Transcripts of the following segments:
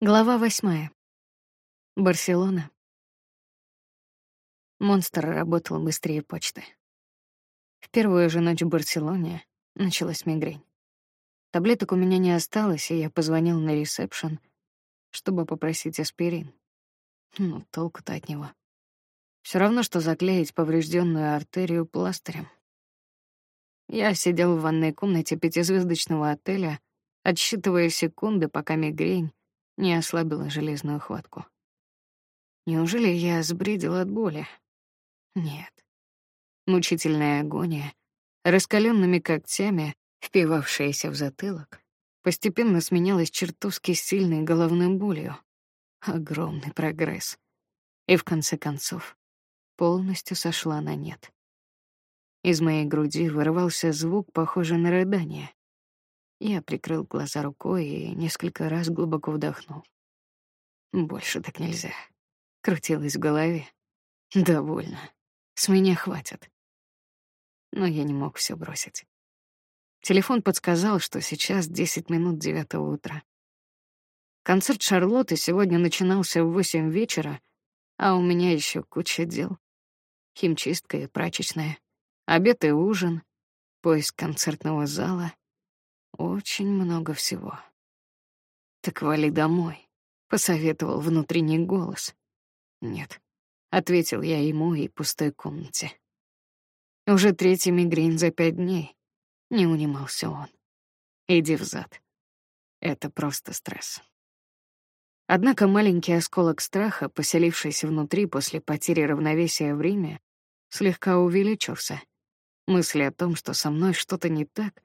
Глава восьмая. Барселона. Монстр работал быстрее почты. В первую же ночь в Барселоне началась мигрень. Таблеток у меня не осталось, и я позвонил на ресепшн, чтобы попросить аспирин. Ну, толку-то от него. Все равно, что заклеить поврежденную артерию пластырем. Я сидел в ванной комнате пятизвездочного отеля, отсчитывая секунды, пока мигрень не ослабила железную хватку. Неужели я сбридил от боли? Нет. Мучительная агония, раскаленными когтями, впивавшаяся в затылок, постепенно сменялась чертовски сильной головной болью. Огромный прогресс. И в конце концов полностью сошла на нет. Из моей груди вырывался звук, похожий на рыдание. Я прикрыл глаза рукой и несколько раз глубоко вдохнул. Больше так нельзя. Крутилось в голове. Довольно. С меня хватит. Но я не мог все бросить. Телефон подсказал, что сейчас 10 минут девятого утра. Концерт Шарлотты сегодня начинался в восемь вечера, а у меня еще куча дел. Химчистка и прачечная, обед и ужин, поиск концертного зала, очень много всего. Так вали домой, посоветовал внутренний голос. Нет, ответил я ему и пустой комнате. Уже третий мигрень за пять дней. Не унимался он. Иди в зад. Это просто стресс. Однако маленький осколок страха, поселившийся внутри после потери равновесия в Риме, слегка увеличился. Мысли о том, что со мной что-то не так,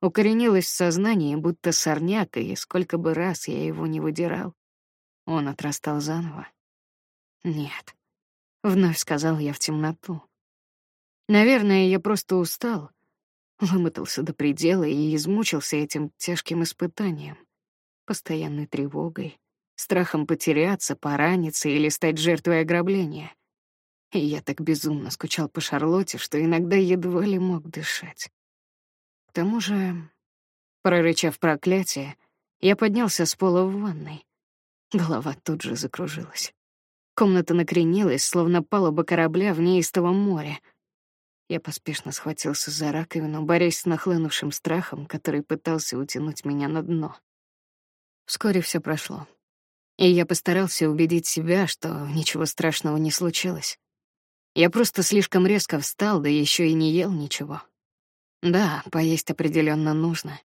укоренилось в сознании, будто сорняк, и сколько бы раз я его не выдирал, он отрастал заново. Нет, вновь сказал я в темноту. Наверное, я просто устал, вымотался до предела и измучился этим тяжким испытанием, постоянной тревогой, страхом потеряться, пораниться или стать жертвой ограбления. И я так безумно скучал по Шарлотте, что иногда едва ли мог дышать тому же, прорычав проклятие, я поднялся с пола в ванной. Голова тут же закружилась. Комната накренилась, словно палуба корабля в неистовом море. Я поспешно схватился за раковину, борясь с нахлынувшим страхом, который пытался утянуть меня на дно. Вскоре все прошло. И я постарался убедить себя, что ничего страшного не случилось. Я просто слишком резко встал, да еще и не ел ничего. Да, поесть определенно нужно.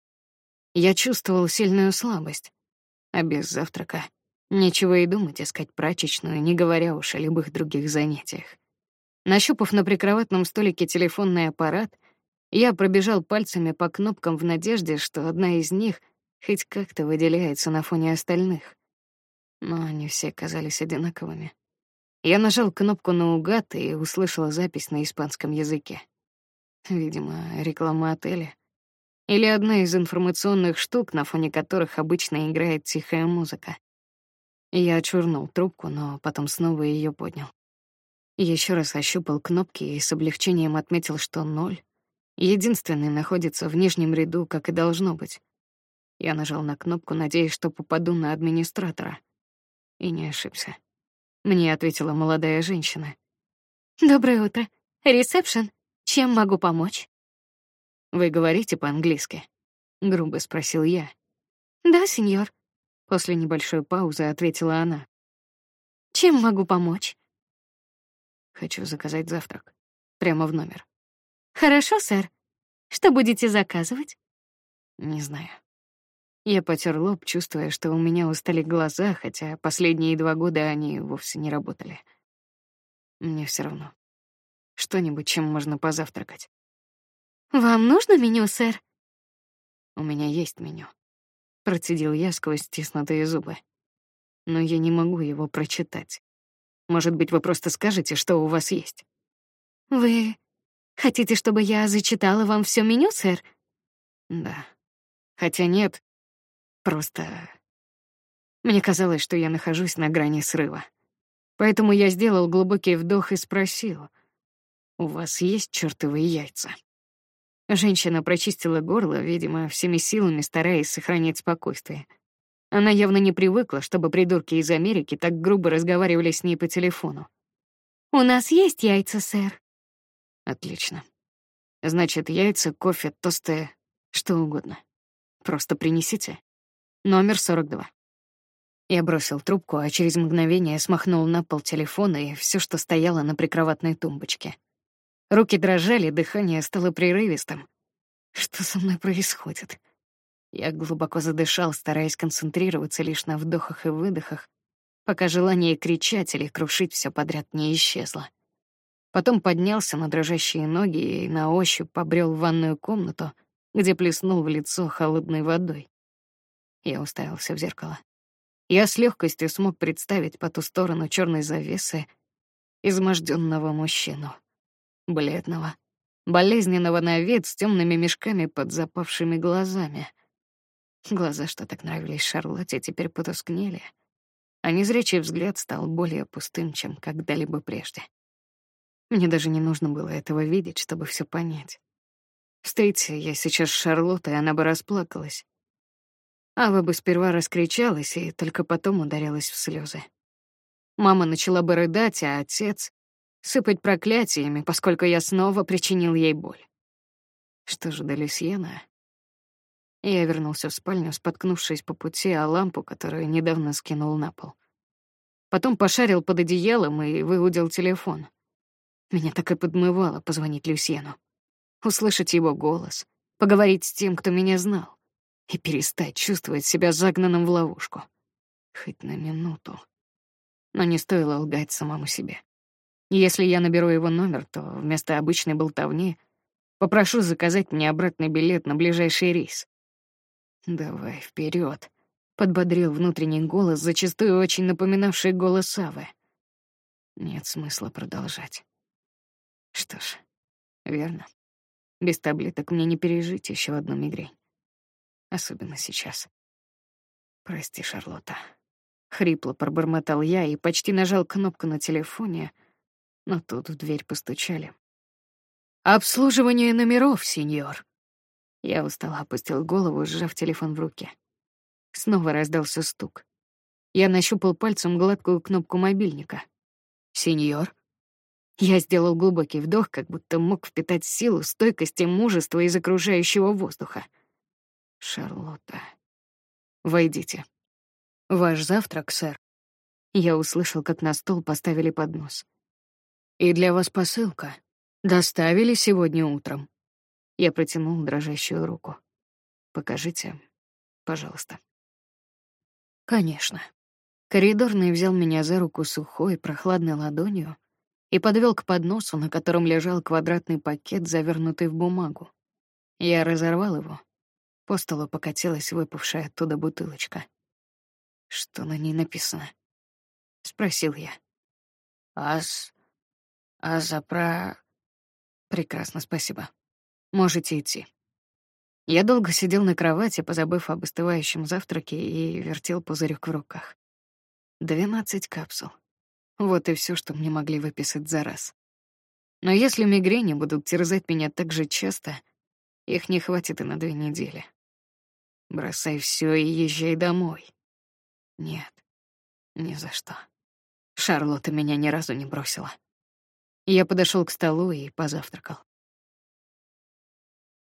Я чувствовал сильную слабость, а без завтрака нечего и думать искать прачечную, не говоря уж о любых других занятиях. Нащупав на прикроватном столике телефонный аппарат, я пробежал пальцами по кнопкам в надежде, что одна из них хоть как-то выделяется на фоне остальных. Но они все казались одинаковыми. Я нажал кнопку наугад и услышал запись на испанском языке. Видимо, реклама отеля. Или одна из информационных штук, на фоне которых обычно играет тихая музыка. Я очурнул трубку, но потом снова ее поднял. Еще раз ощупал кнопки и с облегчением отметил, что ноль. Единственный находится в нижнем ряду, как и должно быть. Я нажал на кнопку, надеясь, что попаду на администратора. И не ошибся. Мне ответила молодая женщина. «Доброе утро. Ресепшн?» Чем могу помочь? Вы говорите по-английски? грубо спросил я. Да, сеньор. После небольшой паузы ответила она. Чем могу помочь? Хочу заказать завтрак прямо в номер. Хорошо, сэр. Что будете заказывать? Не знаю. Я потер лоб, чувствуя, что у меня устали глаза, хотя последние два года они вовсе не работали. Мне все равно. Что-нибудь, чем можно позавтракать. Вам нужно меню, сэр? У меня есть меню. Процедил я сквозь стиснутые зубы. Но я не могу его прочитать. Может быть, вы просто скажете, что у вас есть? Вы хотите, чтобы я зачитала вам все меню, сэр? Да. Хотя нет. Просто мне казалось, что я нахожусь на грани срыва. Поэтому я сделал глубокий вдох и спросил: у вас есть чертовы яйца. Женщина прочистила горло, видимо, всеми силами стараясь сохранять спокойствие. Она явно не привыкла, чтобы придурки из Америки так грубо разговаривали с ней по телефону. «У нас есть яйца, сэр». «Отлично. Значит, яйца, кофе, тосты, что угодно. Просто принесите. Номер 42». Я бросил трубку, а через мгновение смахнул на пол телефон и все, что стояло на прикроватной тумбочке. Руки дрожали, дыхание стало прерывистым. Что со мной происходит? Я глубоко задышал, стараясь концентрироваться лишь на вдохах и выдохах, пока желание кричать или крушить все подряд не исчезло. Потом поднялся на дрожащие ноги и на ощупь побрел в ванную комнату, где плеснул в лицо холодной водой. Я уставился в зеркало. Я с легкостью смог представить по ту сторону черной завесы изможденного мужчину, бледного, болезненного на вид с темными мешками под запавшими глазами. Глаза, что так нравились Шарлотте, теперь потускнели, а незрячий взгляд стал более пустым, чем когда-либо прежде. Мне даже не нужно было этого видеть, чтобы все понять. Встретя я сейчас с Шарлоттой, она бы расплакалась. Ава бы сперва раскричалась и только потом ударилась в слезы. Мама начала бы рыдать, а отец — сыпать проклятиями, поскольку я снова причинил ей боль. Что же до Люсьена? Я вернулся в спальню, споткнувшись по пути о лампу, которую недавно скинул на пол. Потом пошарил под одеялом и выудил телефон. Меня так и подмывало позвонить Люсьену, услышать его голос, поговорить с тем, кто меня знал и перестать чувствовать себя загнанным в ловушку. Хоть на минуту. Но не стоило лгать самому себе. Если я наберу его номер, то вместо обычной болтовни попрошу заказать мне обратный билет на ближайший рейс. Давай вперед, подбодрил внутренний голос, зачастую очень напоминавший голос Савы. Нет смысла продолжать. Что ж, верно. Без таблеток мне не пережить еще одну мигрень особенно сейчас. Прости, Шарлотта. Хрипло пробормотал я и почти нажал кнопку на телефоне, но тут в дверь постучали. Обслуживание номеров, сеньор. Я устало опустил голову, сжав телефон в руке. Снова раздался стук. Я нащупал пальцем гладкую кнопку мобильника. Сеньор. Я сделал глубокий вдох, как будто мог впитать силу, стойкость и мужество из окружающего воздуха. Шарлотта. Войдите. Ваш завтрак, сэр. Я услышал, как на стол поставили поднос. И для вас посылка. Доставили сегодня утром. Я протянул дрожащую руку. Покажите, пожалуйста. Конечно. Коридорный взял меня за руку сухой, прохладной ладонью и подвел к подносу, на котором лежал квадратный пакет, завернутый в бумагу. Я разорвал его по столу покатилась выпавшая оттуда бутылочка. Что на ней написано? спросил я. Аз Азапра Прекрасно, спасибо. Можете идти. Я долго сидел на кровати, позабыв об остывающем завтраке, и вертел пузырек в руках. Двенадцать капсул. Вот и все, что мне могли выписать за раз. Но если мигрени будут терзать меня так же часто, их не хватит и на две недели. Бросай все и езжай домой. Нет, ни за что. Шарлотта меня ни разу не бросила. Я подошел к столу и позавтракал.